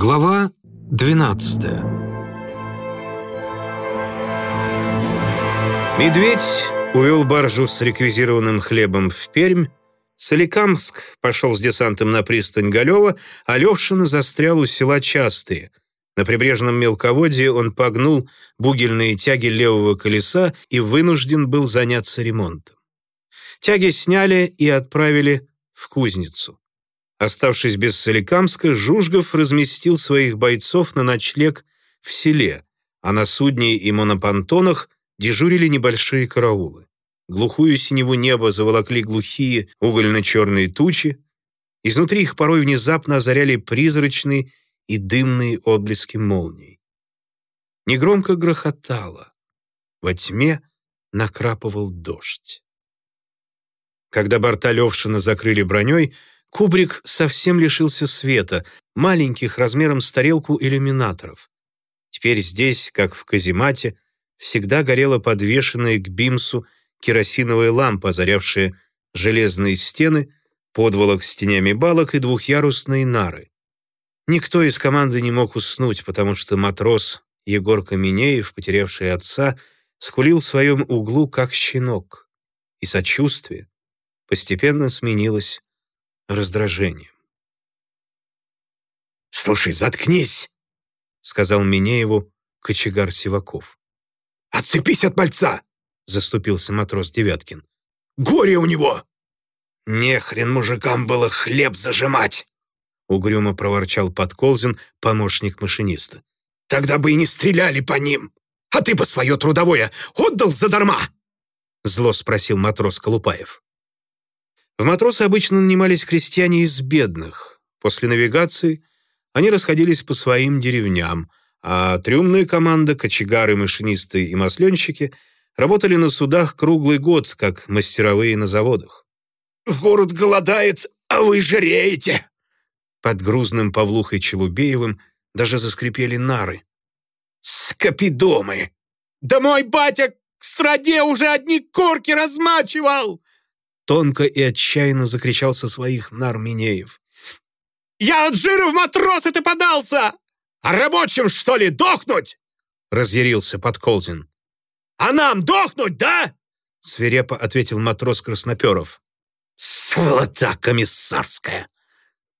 Глава 12 Медведь увел баржу с реквизированным хлебом в Пермь, Соликамск пошел с десантом на пристань Галева, а Левшина застрял у села Частые. На прибрежном мелководье он погнул бугельные тяги левого колеса и вынужден был заняться ремонтом. Тяги сняли и отправили в кузницу. Оставшись без Соликамска, Жужгов разместил своих бойцов на ночлег в селе, а на судне и монопонтонах дежурили небольшие караулы. Глухую синеву неба заволокли глухие угольно-черные тучи, изнутри их порой внезапно озаряли призрачные и дымные отблески молний. Негромко грохотало. Во тьме накрапывал дождь. Когда борта Левшина закрыли броней, Кубрик совсем лишился света, маленьких размером с тарелку иллюминаторов. Теперь здесь, как в каземате, всегда горела подвешенная к бимсу керосиновая лампа, озарявшая железные стены, подволок с тенями балок и двухъярусные нары. Никто из команды не мог уснуть, потому что матрос Егор Каменеев, потерявший отца, скулил в своем углу, как щенок, и сочувствие постепенно сменилось раздражением. «Слушай, заткнись!» — сказал Минееву кочегар Сиваков. «Отцепись от мальца!» — заступился матрос Девяткин. «Горе у него!» «Не хрен мужикам было хлеб зажимать!» — угрюмо проворчал Подколзин, помощник машиниста. «Тогда бы и не стреляли по ним! А ты бы свое трудовое отдал задарма!» Зло спросил матрос Колупаев. В матросы обычно нанимались крестьяне из бедных. После навигации они расходились по своим деревням, а трюмная команда, кочегары, машинисты и масленщики работали на судах круглый год, как мастеровые на заводах. «Город голодает, а вы жиреете!» Под грузным Павлухой Челубеевым даже заскрипели нары. «Скопидомы! Да мой батя к страде уже одни корки размачивал!» Тонко и отчаянно закричал со своих нар Минеев. «Я от жира в матросы ты подался! А рабочим, что ли, дохнуть?» Разъярился Подколзин. «А нам дохнуть, да?» Свирепо ответил матрос Красноперов. «Сволота комиссарская!»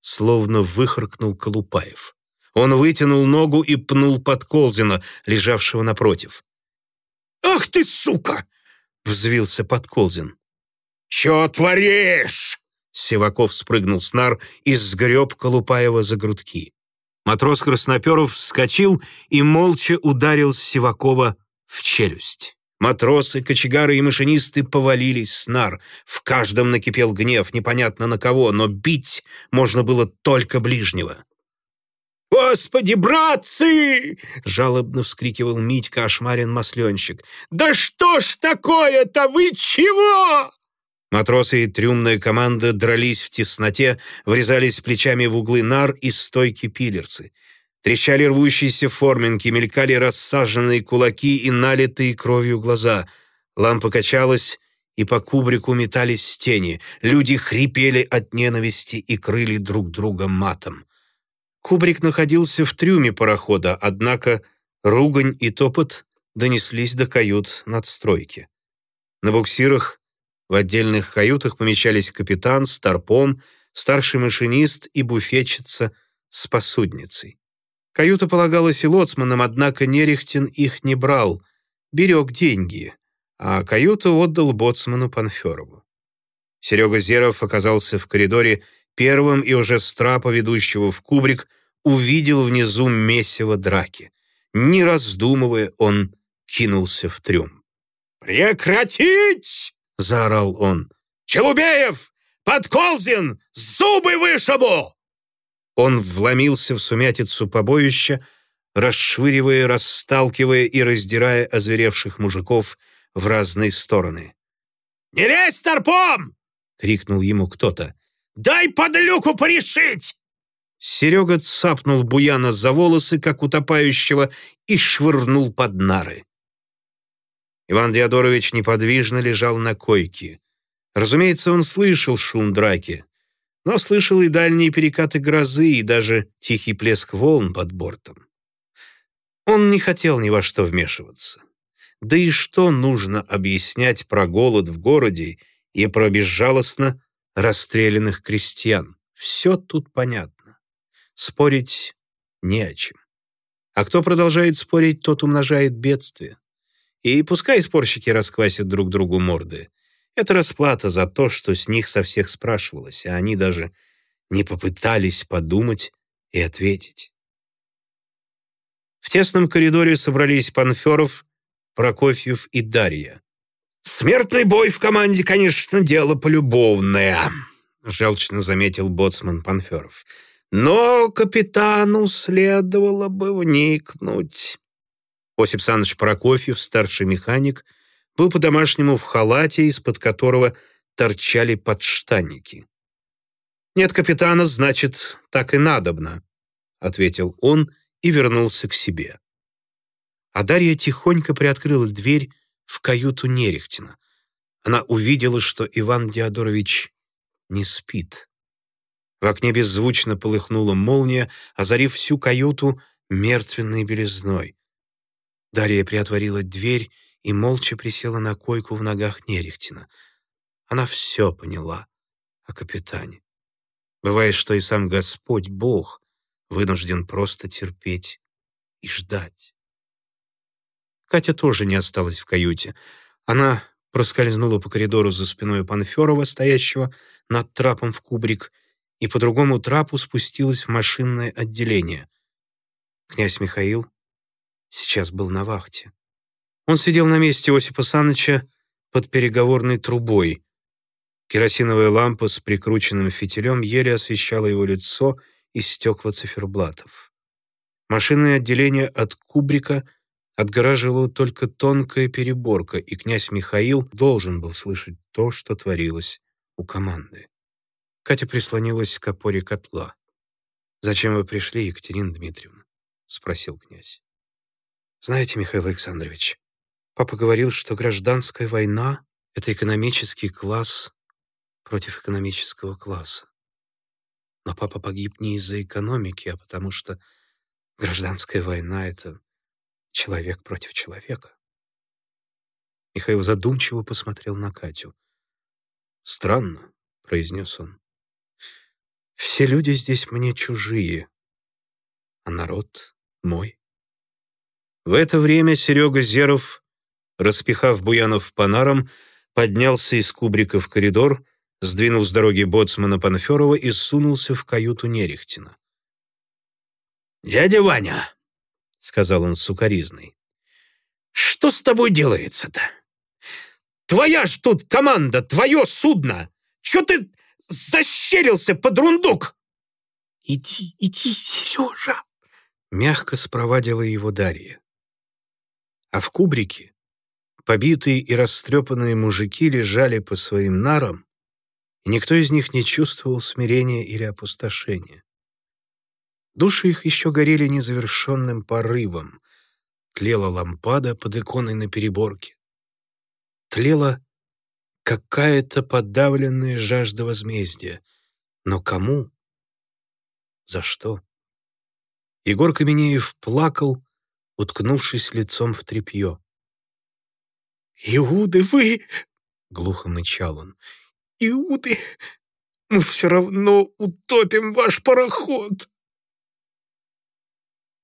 Словно выхаркнул Колупаев. Он вытянул ногу и пнул Подколзина, лежавшего напротив. «Ах ты, сука!» — взвился Подколзин. «Чё творишь?» Сиваков спрыгнул с нар и сгреб Колупаева за грудки. Матрос Красноперов вскочил и молча ударил Сивакова в челюсть. Матросы, кочегары и машинисты повалились с нар. В каждом накипел гнев, непонятно на кого, но бить можно было только ближнего. «Господи, братцы!» — жалобно вскрикивал Митька Ашмарин-масленщик. «Да что ж такое-то? Вы чего?» Матросы и трюмная команда дрались в тесноте, врезались плечами в углы нар и стойки пилерсы. Трещали рвущиеся форминки, мелькали рассаженные кулаки и налитые кровью глаза. Лампа качалась, и по кубрику метались тени. Люди хрипели от ненависти и крыли друг друга матом. Кубрик находился в трюме парохода, однако ругань и топот донеслись до кают надстройки. На буксирах в отдельных каютах помещались капитан, старпом, старший машинист и буфетчица с посудницей. Каюта полагалась и лоцманам, однако Нерехтин их не брал, берег деньги, а каюту отдал боцману Панферову. Серега Зеров оказался в коридоре первым и уже с трапа ведущего в кубрик увидел внизу месиво драки. Не раздумывая, он кинулся в трюм. «Прекратить!» — заорал он. «Челубеев! Подколзин! Зубы вышибу!» Он вломился в сумятицу побоища, расшвыривая, расталкивая и раздирая озверевших мужиков в разные стороны. «Не лезь, торпом!» — крикнул ему кто-то. «Дай подлюку порешить!» Серега цапнул Буяна за волосы, как утопающего, и швырнул под нары. Иван Диадорович неподвижно лежал на койке. Разумеется, он слышал шум драки. но слышал и дальние перекаты грозы, и даже тихий плеск волн под бортом. Он не хотел ни во что вмешиваться. Да и что нужно объяснять про голод в городе и про безжалостно расстрелянных крестьян? Все тут понятно. Спорить не о чем. А кто продолжает спорить, тот умножает бедствие. И пускай спорщики расквасят друг другу морды. Это расплата за то, что с них со всех спрашивалось, а они даже не попытались подумать и ответить. В тесном коридоре собрались Панферов, Прокофьев и Дарья. «Смертный бой в команде, конечно, дело полюбовное», — желчно заметил боцман Панферов. «Но капитану следовало бы вникнуть». Осип Саныч Прокофьев, старший механик, был по-домашнему в халате, из-под которого торчали подштанники. «Нет капитана, значит, так и надобно», — ответил он и вернулся к себе. А Дарья тихонько приоткрыла дверь в каюту Нерехтина. Она увидела, что Иван Диадорович не спит. В окне беззвучно полыхнула молния, озарив всю каюту мертвенной белизной. Дарья приотворила дверь и молча присела на койку в ногах Нерехтина. Она все поняла о капитане. Бывает, что и сам Господь Бог вынужден просто терпеть и ждать. Катя тоже не осталась в каюте. Она проскользнула по коридору за спиной Панферова, стоящего над трапом в кубрик, и по другому трапу спустилась в машинное отделение. Князь Михаил сейчас был на вахте. Он сидел на месте Осипа Саныча под переговорной трубой. Керосиновая лампа с прикрученным фитилем еле освещала его лицо и стекла циферблатов. Машинное отделение от кубрика отгораживала только тонкая переборка, и князь Михаил должен был слышать то, что творилось у команды. Катя прислонилась к опоре котла. «Зачем вы пришли, Екатерина Дмитриевна?» — спросил князь. «Знаете, Михаил Александрович, папа говорил, что гражданская война — это экономический класс против экономического класса. Но папа погиб не из-за экономики, а потому что гражданская война — это человек против человека. Михаил задумчиво посмотрел на Катю. «Странно», — произнес он. «Все люди здесь мне чужие, а народ мой». В это время Серега Зеров, распихав Буянов по нарам, поднялся из кубрика в коридор, сдвинул с дороги боцмана Панферова и сунулся в каюту Нерехтина. «Дядя Ваня!» — сказал он сукоризной. «Что с тобой делается-то? Твоя ж тут команда, твое судно! Че ты защелился под рундук?» «Иди, иди, Сережа!» — мягко спровадила его Дарья. А в кубрике побитые и растрепанные мужики лежали по своим нарам, и никто из них не чувствовал смирения или опустошения. Души их еще горели незавершенным порывом. Тлела лампада под иконой на переборке. Тлела какая-то подавленная жажда возмездия. Но кому? За что? Егор Каменеев плакал, уткнувшись лицом в тряпье. «Иуды вы!» — глухо мычал он. Иуды, мы все равно утопим ваш пароход!»